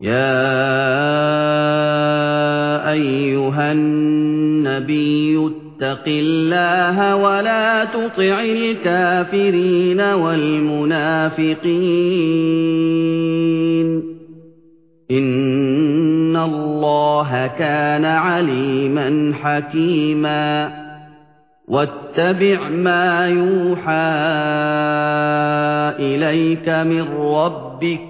يَا أَيُّهَا النَّبِيُّ اتَّقِ اللَّهَ وَلَا تُطِعِ الْكَافِرِينَ وَالْمُنَافِقِينَ إِنَّ اللَّهَ كَانَ عَلِيمًا حَكِيمًا وَاتَّبِعْ مَا يُوحَىٰ إِلَيْكَ مِن رَّبِّكَ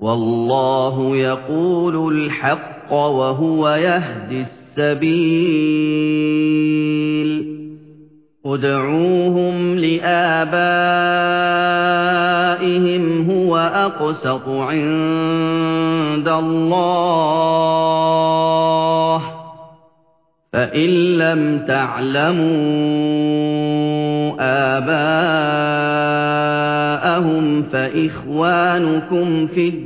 وَاللَّهُ يَقُولُ الْحَقَّ وَهُوَ يَهْدِي السَّبِيلَ. ادْعُوهُمْ لِآبَائِهِمْ هُوَ أَقْسَطُ عِندَ اللَّهِ ۚ. فَإِن لَّمْ تَعْلَمُوا آبَاءَهُمْ فَإِخْوَانُكُمْ فِي